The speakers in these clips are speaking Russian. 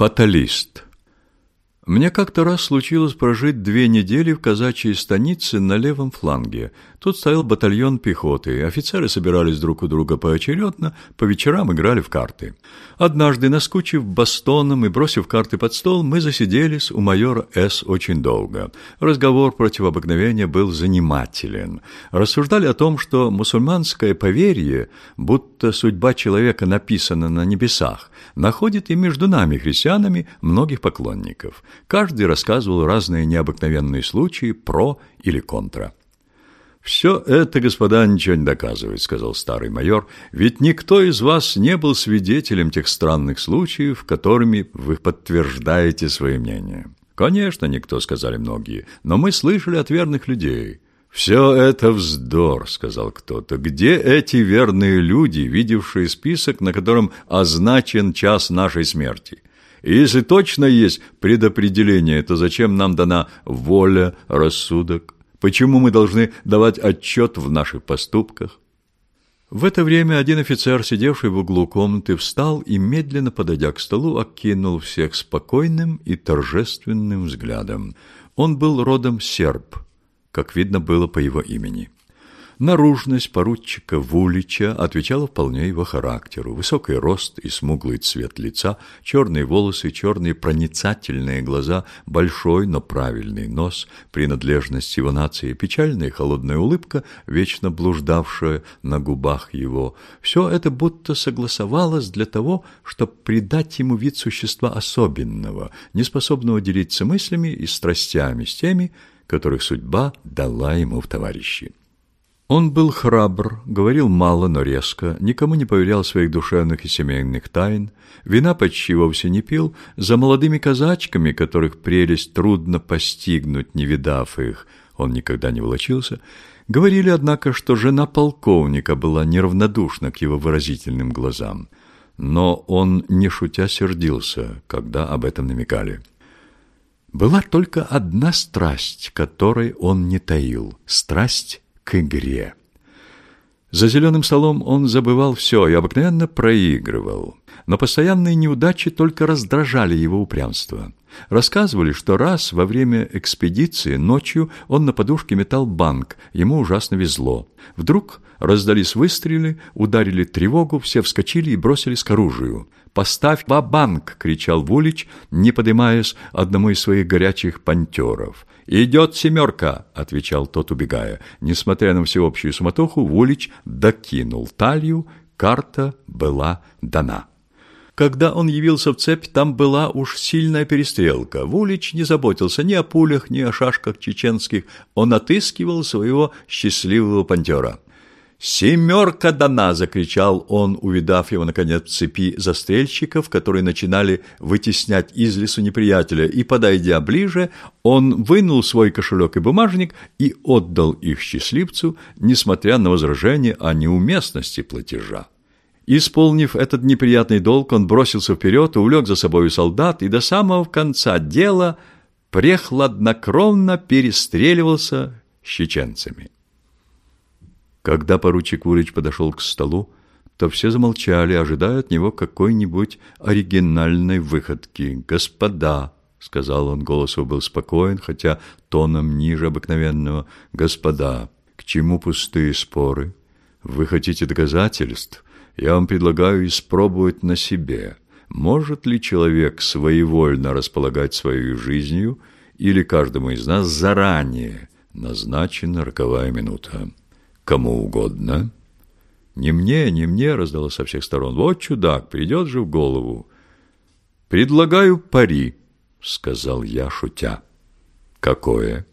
Фаталист. Мне как-то раз случилось прожить две недели в казачьей станице на левом фланге. Тут стоял батальон пехоты. Офицеры собирались друг у друга поочередно, по вечерам играли в карты. Однажды, наскучив бастоном и бросив карты под стол, мы засиделись у майора С. очень долго. Разговор против обыкновения был занимателен. Рассуждали о том, что мусульманское поверье, будто судьба человека написана на небесах, находит и между нами, христианами, многих поклонников. Каждый рассказывал разные необыкновенные случаи про или контра. «Все это, господа, ничего не доказывает», — сказал старый майор, «ведь никто из вас не был свидетелем тех странных случаев, которыми вы подтверждаете свои мнения». «Конечно, никто», — сказали многие, «но мы слышали от верных людей». «Все это вздор», — сказал кто-то. «Где эти верные люди, видевшие список, на котором означен час нашей смерти?» И если точно есть предопределение, то зачем нам дана воля, рассудок? Почему мы должны давать отчет в наших поступках? В это время один офицер, сидевший в углу комнаты, встал и, медленно подойдя к столу, окинул всех спокойным и торжественным взглядом. Он был родом серб, как видно было по его имени. Наружность поручика Вулича отвечала вполне его характеру. Высокий рост и смуглый цвет лица, черные волосы, черные проницательные глаза, большой, но правильный нос, принадлежность его нации, печальная холодная улыбка, вечно блуждавшая на губах его. Все это будто согласовалось для того, чтобы придать ему вид существа особенного, неспособного делиться мыслями и страстями с теми, которых судьба дала ему в товарищи. Он был храбр, говорил мало, но резко, никому не поверял своих душевных и семейных тайн, вина почти вовсе не пил, за молодыми казачками, которых прелесть трудно постигнуть, не видав их, он никогда не волочился, говорили, однако, что жена полковника была неравнодушна к его выразительным глазам. Но он, не шутя, сердился, когда об этом намекали. Была только одна страсть, которой он не таил — страсть к игре. За зеленым столом он забывал все и обыкновенно проигрывал. Но постоянные неудачи только раздражали его упрямство. Рассказывали, что раз во время экспедиции ночью он на подушке метал банк, ему ужасно везло. Вдруг раздались выстрелы, ударили тревогу, все вскочили и бросились к оружию. «Поставь ва-банк!» — кричал Вулич, не поднимаясь одному из своих горячих пантеров. «Идет семерка!» — отвечал тот, убегая. Несмотря на всеобщую суматоху, Вулич докинул талью, карта была дана. Когда он явился в цепь, там была уж сильная перестрелка. Вулич не заботился ни о пулях, ни о шашках чеченских. Он отыскивал своего счастливого пантера. «Семерка дана!» — закричал он, увидав его, наконец, в цепи застрельщиков, которые начинали вытеснять из лесу неприятеля, и, подойдя ближе, он вынул свой кошелек и бумажник и отдал их счастливцу, несмотря на возражение о неуместности платежа. Исполнив этот неприятный долг, он бросился вперед, увлек за собой солдат и до самого конца дела прехладнокровно перестреливался с чеченцами. Когда поручик Улич подошел к столу, то все замолчали, ожидая от него какой-нибудь оригинальной выходки. «Господа!» — сказал он, голос его был спокоен, хотя тоном ниже обыкновенного. «Господа, к чему пустые споры? Вы хотите доказательств? Я вам предлагаю испробовать на себе. Может ли человек своевольно располагать своей жизнью, или каждому из нас заранее назначена роковая минута?» Кому угодно. Не мне, не мне, раздалось со всех сторон. Вот чудак, придет же в голову. Предлагаю пари, сказал я, шутя. Какое?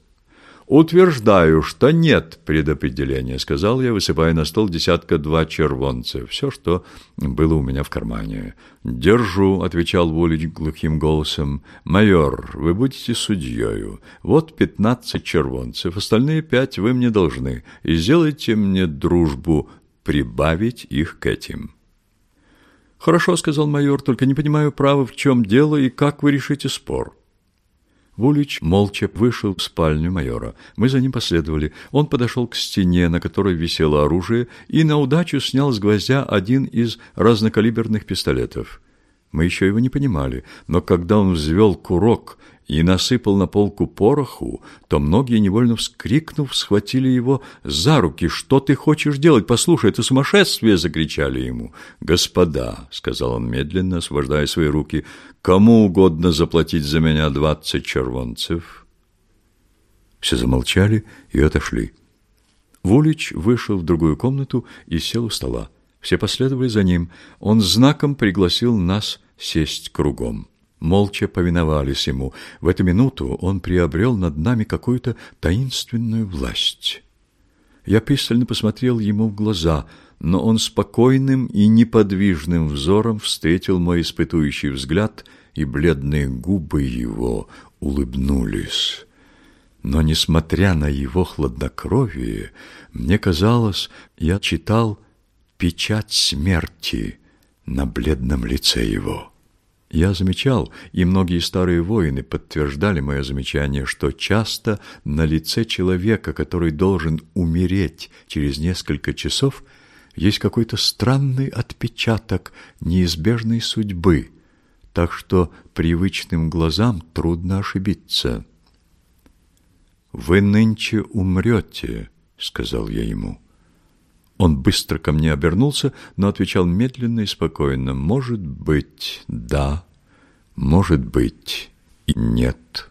«Утверждаю, что нет предопределения», — сказал я, высыпая на стол десятка-два червонцев, все, что было у меня в кармане. «Держу», — отвечал Волич глухим голосом. «Майор, вы будете судьею. Вот пятнадцать червонцев, остальные пять вы мне должны, и сделайте мне дружбу прибавить их к этим». «Хорошо», — сказал майор, — «только не понимаю, право, в чем дело и как вы решите спор». Вулич молча вышел в спальню майора. Мы за ним последовали. Он подошел к стене, на которой висело оружие, и на удачу снял с гвоздя один из разнокалиберных пистолетов. Мы еще его не понимали, но когда он взвел курок и насыпал на полку пороху, то многие, невольно вскрикнув, схватили его за руки. «Что ты хочешь делать? Послушай, это сумасшествие!» — закричали ему. «Господа!» — сказал он медленно, освобождая свои руки. «Кому угодно заплатить за меня двадцать червонцев?» Все замолчали и отошли. Вулич вышел в другую комнату и сел у стола. Все последовали за ним. Он знаком пригласил нас сесть кругом молча повиновались ему. В эту минуту он приобрел над нами какую-то таинственную власть. Я пристально посмотрел ему в глаза, но он спокойным и неподвижным взором встретил мой испытующий взгляд, и бледные губы его улыбнулись. Но, несмотря на его хладнокровие, мне казалось, я читал печать смерти на бледном лице его. Я замечал, и многие старые воины подтверждали мое замечание, что часто на лице человека, который должен умереть через несколько часов, есть какой-то странный отпечаток неизбежной судьбы, так что привычным глазам трудно ошибиться. «Вы нынче умрете», — сказал я ему. Он быстро ко мне обернулся, но отвечал медленно и спокойно. «Может быть, да, может быть и нет».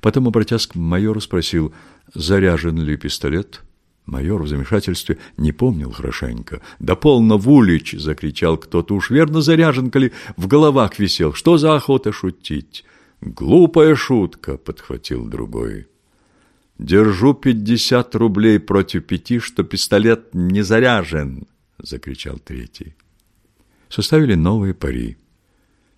Потом, обратясь к майору, спросил, заряжен ли пистолет. Майор в замешательстве не помнил хорошенько. «Да полно, Вулич!» — закричал кто-то. «Уж верно заряжен, коли в головах висел. Что за охота шутить?» «Глупая шутка!» — подхватил другой. «Держу пятьдесят рублей против пяти, что пистолет не заряжен!» — закричал третий. Составили новые пари.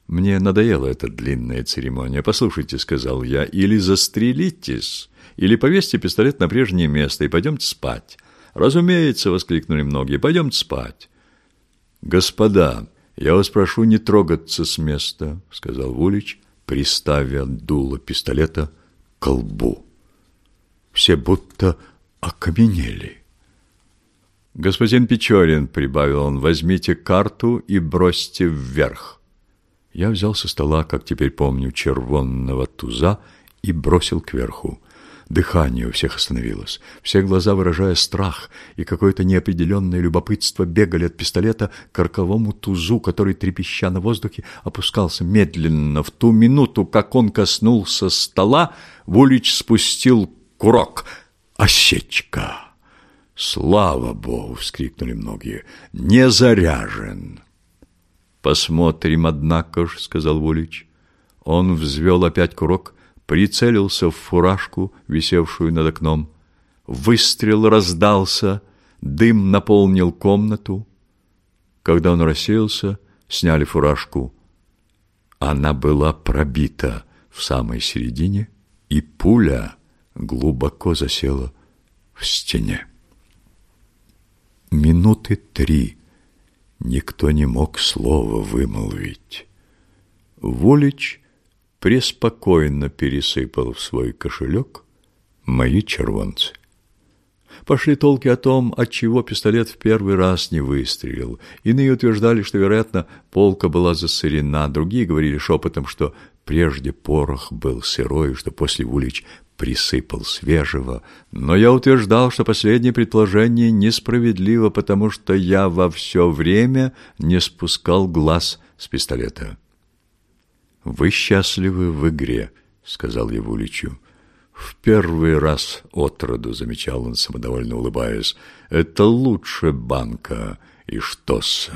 Мне надоела эта длинная церемония. «Послушайте», — сказал я, — «или застрелитесь, или повесьте пистолет на прежнее место и пойдемте спать». «Разумеется», — воскликнули многие, — «пойдемте спать». «Господа, я вас прошу не трогаться с места», — сказал Вулич, приставя дуло пистолета к колбу все будто окаменели. «Господин Печорин», — прибавил он, — «возьмите карту и бросьте вверх». Я взял со стола, как теперь помню, червонного туза и бросил кверху. Дыхание у всех остановилось. Все глаза, выражая страх и какое-то неопределенное любопытство, бегали от пистолета к роковому тузу, который, трепеща на воздухе, опускался медленно. В ту минуту, как он коснулся стола, Вулич спустил курок, осечка. Слава Богу, вскрикнули многие. Не заряжен. Посмотрим, однако ж, сказал Вулич. Он взвел опять курок, прицелился в фуражку, висевшую над окном. Выстрел раздался, дым наполнил комнату. Когда он рассеялся, сняли фуражку. Она была пробита в самой середине, и пуля глубоко засела в стене. Минуты три никто не мог слова вымолвить. Волич преспокойно пересыпал в свой кошелек мои червонцы. Пошли толки о том, отчего пистолет в первый раз не выстрелил. Иные утверждали, что, вероятно, полка была засорена, другие говорили шепотом, что прежде порох был сырой, что после Вулич присыпал свежего, но я утверждал, что последнее предположение несправедливо, потому что я во все время не спускал глаз с пистолета. «Вы счастливы в игре», — сказал я Вуличу. «В первый раз отроду», — замечал он, самодовольно улыбаясь, — «это лучше банка и штос,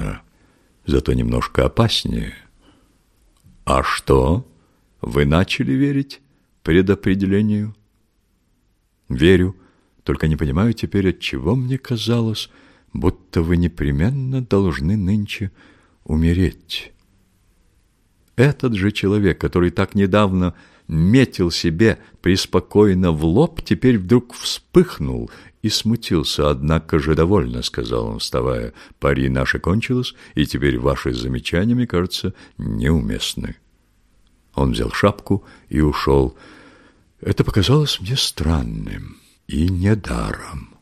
зато немножко опаснее». «А что? Вы начали верить?» предопределению? Верю, только не понимаю теперь, от чего мне казалось, будто вы непременно должны нынче умереть. Этот же человек, который так недавно метил себе преспокойно в лоб, теперь вдруг вспыхнул и смутился. Однако же довольно, сказал он, вставая. Пари наше кончилось, и теперь ваши замечания, мне кажется, неуместны. Он взял шапку и ушел. Это показалось мне странным и недаром.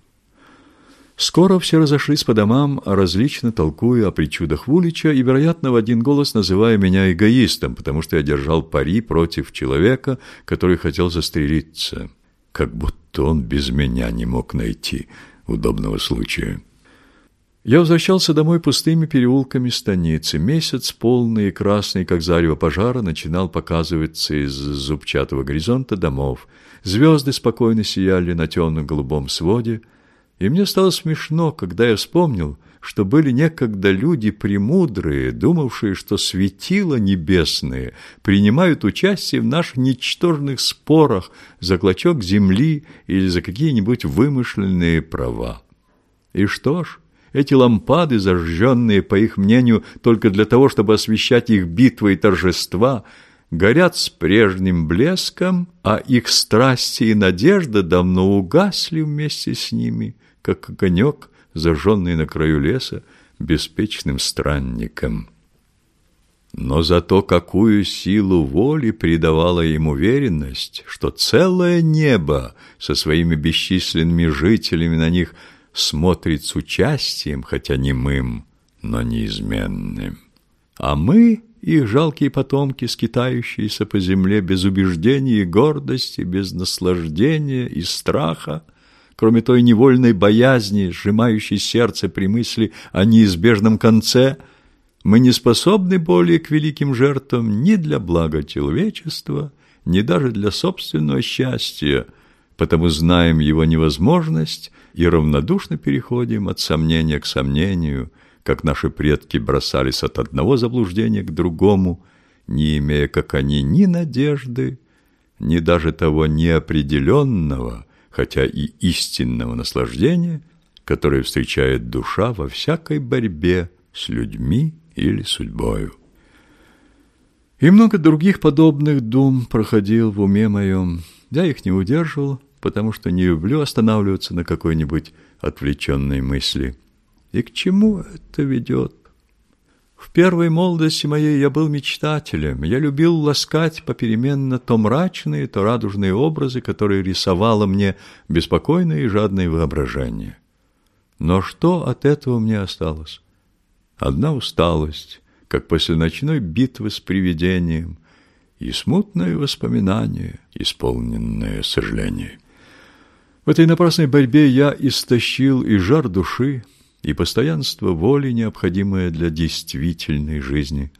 Скоро все разошлись по домам, различно толкуя о причудах Вулича и, вероятно, в один голос называя меня эгоистом, потому что я держал пари против человека, который хотел застрелиться. Как будто он без меня не мог найти удобного случая. Я возвращался домой пустыми переулками станицы. Месяц, полный и красный, как зарево пожара, начинал показываться из зубчатого горизонта домов. Звезды спокойно сияли на темном голубом своде — и мне стало смешно, когда я вспомнил, что были некогда люди премудрые, думавшие, что светила небесные принимают участие в наших ничтожных спорах за клочок земли или за какие-нибудь вымышленные права. И что ж, эти лампады, зажженные, по их мнению, только для того, чтобы освещать их битвы и торжества, горят с прежним блеском, а их страсти и надежда давно угасли вместе с ними – как огонек, зажженный на краю леса беспечным странником. Но зато какую силу воли придавала им уверенность, что целое небо со своими бесчисленными жителями на них смотрит с участием, хотя немым, но неизменным. А мы, их жалкие потомки, скитающиеся по земле без убеждений и гордости, без наслаждения и страха, кроме той невольной боязни, сжимающей сердце при мысли о неизбежном конце, мы не способны более к великим жертвам ни для блага человечества, ни даже для собственного счастья, потому знаем его невозможность и равнодушно переходим от сомнения к сомнению, как наши предки бросались от одного заблуждения к другому, не имея, как они, ни надежды, ни даже того неопределенного, хотя и истинного наслаждения, которое встречает душа во всякой борьбе с людьми или судьбою. И много других подобных дум проходил в уме моем. Я их не удерживал, потому что не люблю останавливаться на какой-нибудь отвлеченной мысли. И к чему это ведет? В первой молодости моей я был мечтателем. Я любил ласкать попеременно то мрачные, то радужные образы, которые рисовало мне беспокойное и жадное воображение. Но что от этого мне осталось? Одна усталость, как после ночной битвы с привидением, и смутное воспоминание, исполненное сожаление. В этой напрасной борьбе я истощил и жар души, и постоянство воли, необходимое для действительной жизни.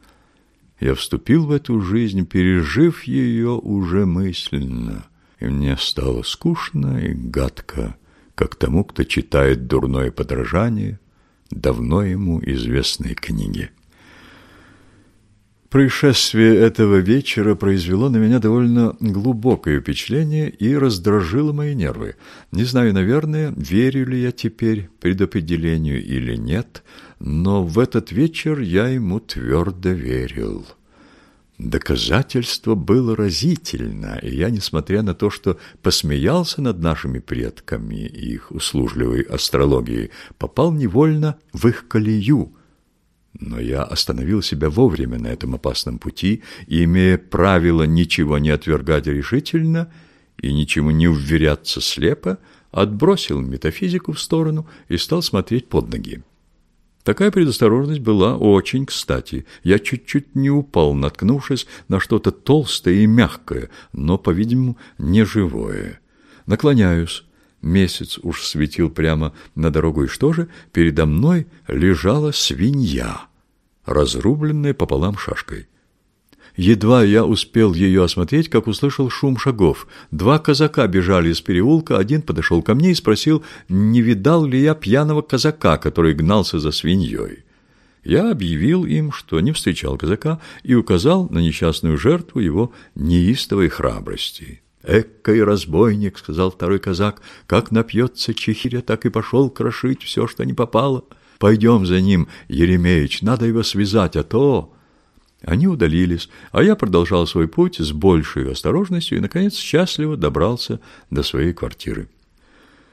Я вступил в эту жизнь, пережив ее уже мысленно, и мне стало скучно и гадко, как тому, кто читает дурное подражание давно ему известной книги. Происшествие этого вечера произвело на меня довольно глубокое впечатление и раздражило мои нервы. Не знаю, наверное, верю ли я теперь предопределению или нет, но в этот вечер я ему твердо верил. Доказательство было разительно, и я, несмотря на то, что посмеялся над нашими предками и их услужливой астрологией, попал невольно в их колею – но я остановил себя вовремя на этом опасном пути имея правило ничего не отвергать решительно и ничему не уверяться слепо, отбросил метафизику в сторону и стал смотреть под ноги. Такая предосторожность была очень кстати. Я чуть-чуть не упал, наткнувшись на что-то толстое и мягкое, но, по-видимому, не живое. Наклоняюсь. Месяц уж светил прямо на дорогу, и что же? Передо мной лежала свинья разрубленная пополам шашкой. Едва я успел ее осмотреть, как услышал шум шагов. Два казака бежали из переулка, один подошел ко мне и спросил, не видал ли я пьяного казака, который гнался за свиньей. Я объявил им, что не встречал казака, и указал на несчастную жертву его неистовой храбрости. «Эккой разбойник», — сказал второй казак, — «как напьется чехиря, так и пошел крошить все, что не попало». Пойдем за ним, Еремеич, надо его связать, а то...» Они удалились, а я продолжал свой путь с большей осторожностью и, наконец, счастливо добрался до своей квартиры.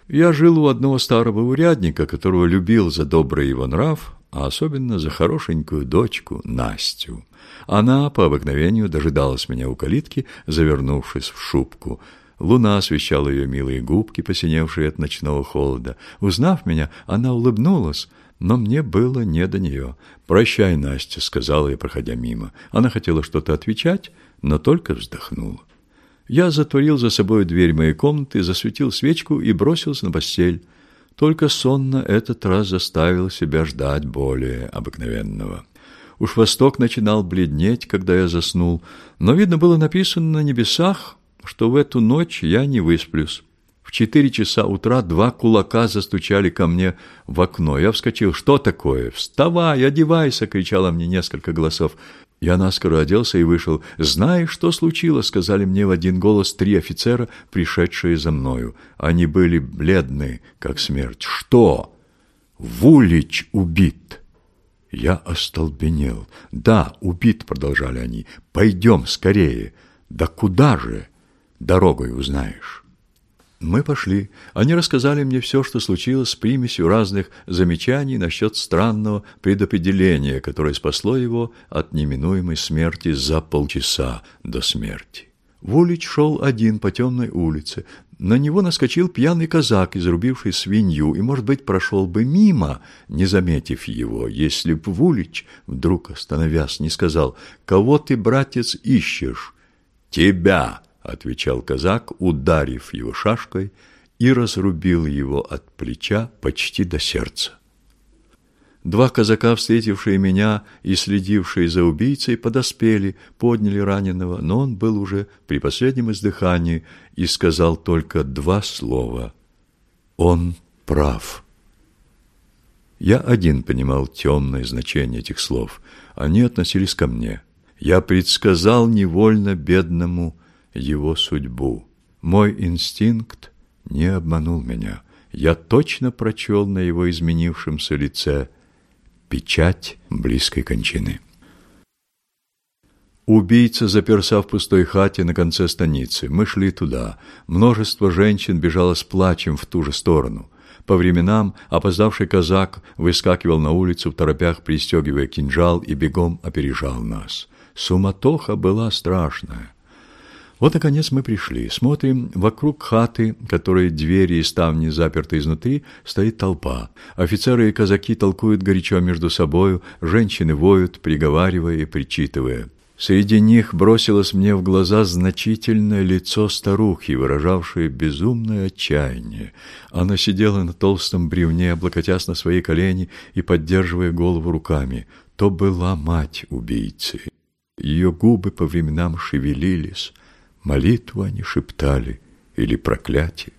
Я жил у одного старого урядника, которого любил за добрый его нрав, а особенно за хорошенькую дочку Настю. Она по обыкновению дожидалась меня у калитки, завернувшись в шубку. Луна освещала ее милые губки, посиневшие от ночного холода. Узнав меня, она улыбнулась, но мне было не до нее. «Прощай, Настя», — сказала я, проходя мимо. Она хотела что-то отвечать, но только вздохнула. Я затворил за собой дверь моей комнаты, засветил свечку и бросился на постель. Только сон на этот раз заставил себя ждать более обыкновенного. Уж восток начинал бледнеть, когда я заснул, но видно было написано на небесах, что в эту ночь я не высплюсь. В четыре часа утра два кулака застучали ко мне в окно. Я вскочил. «Что такое? Вставай, одевайся!» — кричало мне несколько голосов. Я наскоро оделся и вышел. «Знаешь, что случилось?» — сказали мне в один голос три офицера, пришедшие за мною. Они были бледны, как смерть. «Что? Вулич убит!» Я остолбенел. «Да, убит», — продолжали они. «Пойдем скорее». «Да куда же?» «Дорогой узнаешь». Мы пошли. Они рассказали мне все, что случилось с примесью разных замечаний насчет странного предопределения, которое спасло его от неминуемой смерти за полчаса до смерти. Вулич шел один по темной улице. На него наскочил пьяный казак, изрубивший свинью, и, может быть, прошел бы мимо, не заметив его, если б Вулич, вдруг остановясь, не сказал «Кого ты, братец, ищешь?» «Тебя!» Отвечал казак, ударив его шашкой и разрубил его от плеча почти до сердца. Два казака, встретившие меня и следившие за убийцей, подоспели, подняли раненого, но он был уже при последнем издыхании и сказал только два слова. «Он прав». Я один понимал темное значение этих слов. Они относились ко мне. Я предсказал невольно бедному его судьбу. Мой инстинкт не обманул меня. Я точно прочел на его изменившемся лице печать близкой кончины. Убийца заперся в пустой хате на конце станицы. Мы шли туда. Множество женщин бежало с плачем в ту же сторону. По временам опоздавший казак выскакивал на улицу в торопях, пристегивая кинжал, и бегом опережал нас. Суматоха была страшная. Вот, наконец, мы пришли. Смотрим, вокруг хаты, которой двери и ставни заперты изнутри, стоит толпа. Офицеры и казаки толкуют горячо между собою, женщины воют, приговаривая и причитывая. Среди них бросилось мне в глаза значительное лицо старухи, выражавшее безумное отчаяние. Она сидела на толстом бревне, облокотясь на свои колени и поддерживая голову руками. То была мать убийцы. Ее губы по временам шевелились, молитву они шептали или проклятие.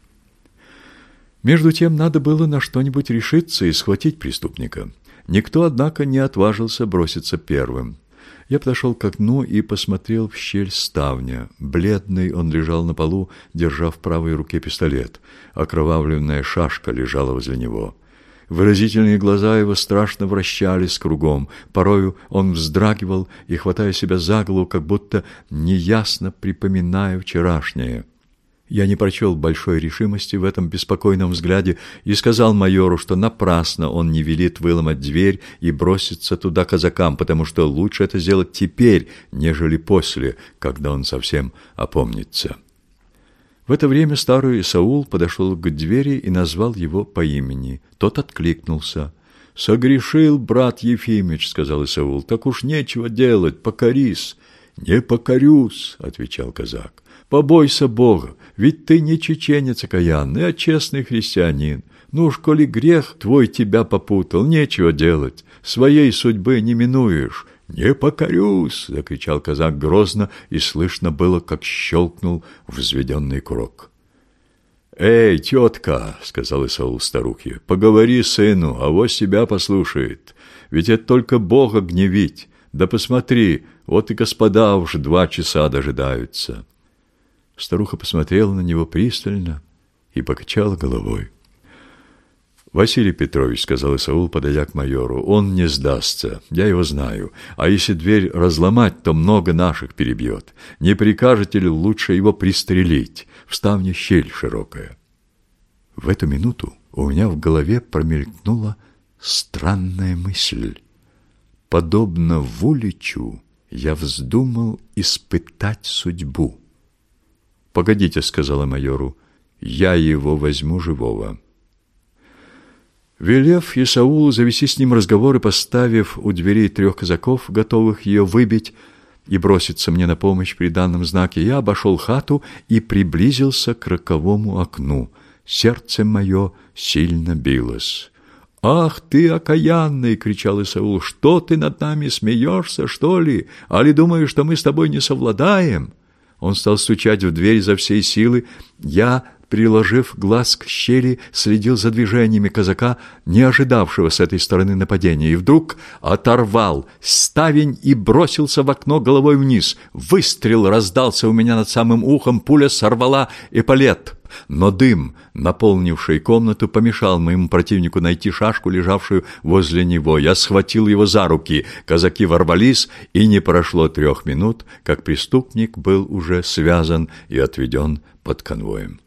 Между тем надо было на что-нибудь решиться и схватить преступника. Никто, однако, не отважился броситься первым. Я подошел к окну и посмотрел в щель ставня. Бледный он лежал на полу, держа в правой руке пистолет. Окровавленная шашка лежала возле него. Выразительные глаза его страшно вращались кругом. Порою он вздрагивал и, хватая себя за голову, как будто неясно припоминая вчерашнее. Я не прочел большой решимости в этом беспокойном взгляде и сказал майору, что напрасно он не велит выломать дверь и броситься туда казакам, потому что лучше это сделать теперь, нежели после, когда он совсем опомнится. В это время старый Саул подошел к двери и назвал его по имени. Тот откликнулся. «Согрешил, брат Ефимыч», — сказал Исаул, — «так уж нечего делать, покорись». «Не покорюсь», — отвечал казак. «Побойся Бога, ведь ты не чеченец окаянный, а честный христианин. Ну уж, коли грех твой тебя попутал, нечего делать, своей судьбы не минуешь». «Не покорюсь!» — закричал казак грозно, и слышно было, как щелкнул взведенный курок. «Эй, тетка!» — сказал Исаул старухе. «Поговори сыну, а авось себя послушает. Ведь это только Бога гневить. Да посмотри, вот и господа уж два часа дожидаются». Старуха посмотрела на него пристально и покачала головой. Василий Петрович, сказал Исаул, подойдя к майору, он не сдастся, я его знаю. А если дверь разломать, то много наших перебьет. Не прикажете ли лучше его пристрелить? В ставне щель широкая. В эту минуту у меня в голове промелькнула странная мысль. Подобно Вуличу, я вздумал испытать судьбу. «Погодите», — сказала майору, — «я его возьму живого». Велев Исаулу завести с ним разговор и поставив у дверей трех казаков, готовых ее выбить и броситься мне на помощь при данном знаке, я обошел хату и приблизился к роковому окну. Сердце мое сильно билось. «Ах ты, окаянный!» — кричал Исаул. «Что ты над нами смеешься, что ли? Али думаешь, что мы с тобой не совладаем?» Он стал стучать в дверь за всей силы. Я приложив глаз к щели, следил за движениями казака, не ожидавшего с этой стороны нападения, и вдруг оторвал ставень и бросился в окно головой вниз. Выстрел раздался у меня над самым ухом, пуля сорвала эполет. Но дым, наполнивший комнату, помешал моему противнику найти шашку, лежавшую возле него. Я схватил его за руки. Казаки ворвались, и не прошло трех минут, как преступник был уже связан и отведен под конвоем.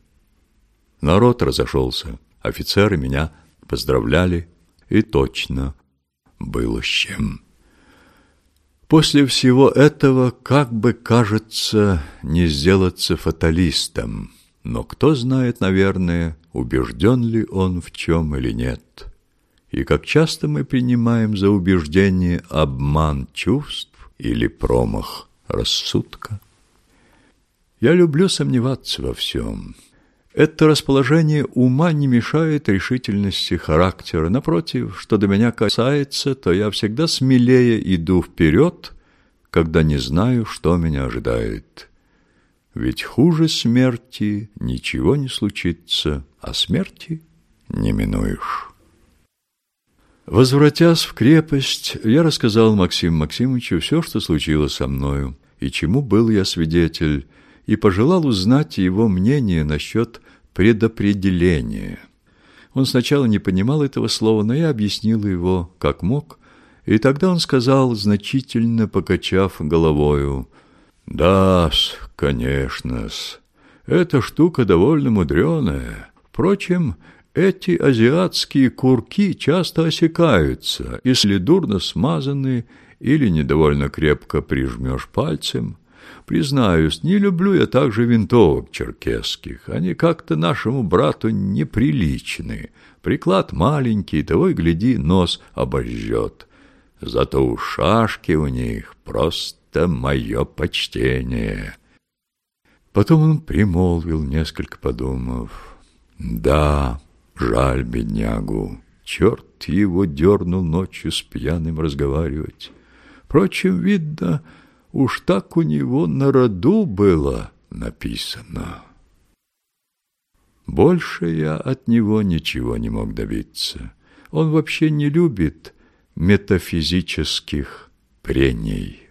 Народ разошелся. Офицеры меня поздравляли. И точно было с чем. После всего этого, как бы кажется, не сделаться фаталистом. Но кто знает, наверное, убежден ли он в чем или нет. И как часто мы принимаем за убеждение обман чувств или промах рассудка. Я люблю сомневаться во всем. Это расположение ума не мешает решительности характера. Напротив, что до меня касается, то я всегда смелее иду вперед, когда не знаю, что меня ожидает. Ведь хуже смерти ничего не случится, а смерти не минуешь. Возвратясь в крепость, я рассказал Максиму Максимовичу все, что случилось со мною, и чему был я свидетель, и пожелал узнать его мнение насчет предопределения. Он сначала не понимал этого слова, но я объяснил его как мог, и тогда он сказал, значительно покачав головою, «Да-с, конечно-с, эта штука довольно мудреная. Впрочем, эти азиатские курки часто осекаются, если дурно смазаны или недовольно крепко прижмешь пальцем. Признаюсь, не люблю я также винтовок черкесских. Они как-то нашему брату неприличны. Приклад маленький, того и гляди, нос обожжет. Зато у шашки у них просто мое почтение. Потом он примолвил, несколько подумав. Да, жаль беднягу. Черт его дернул ночью с пьяным разговаривать. Впрочем, видно, Уж так у него на роду было написано. Больше я от него ничего не мог добиться. Он вообще не любит метафизических прений.